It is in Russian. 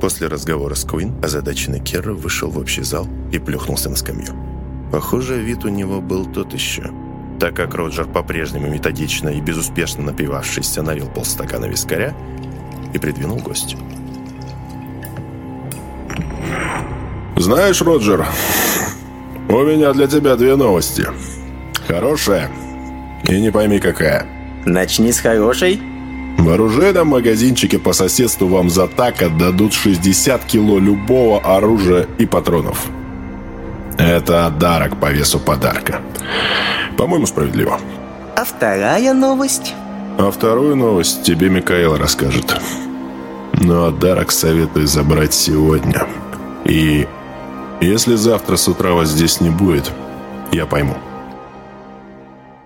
После разговора с Куин озадаченный Керра вышел в общий зал и плюхнулся на скамью. Похоже, вид у него был тот еще. Так как Роджер по-прежнему методично и безуспешно напивавшийся налил полстакана вискаря и придвинул гостю. «Знаешь, Роджер, у меня для тебя две новости. Хорошая и не пойми какая». Начни с хорошей. В оружейном магазинчике по соседству вам за так отдадут 60 кило любого оружия и патронов. Это дарок по весу подарка. По-моему, справедливо. А вторая новость? А вторую новость тебе Микаэл расскажет. Но дарок советую забрать сегодня. И если завтра с утра вас здесь не будет, я пойму.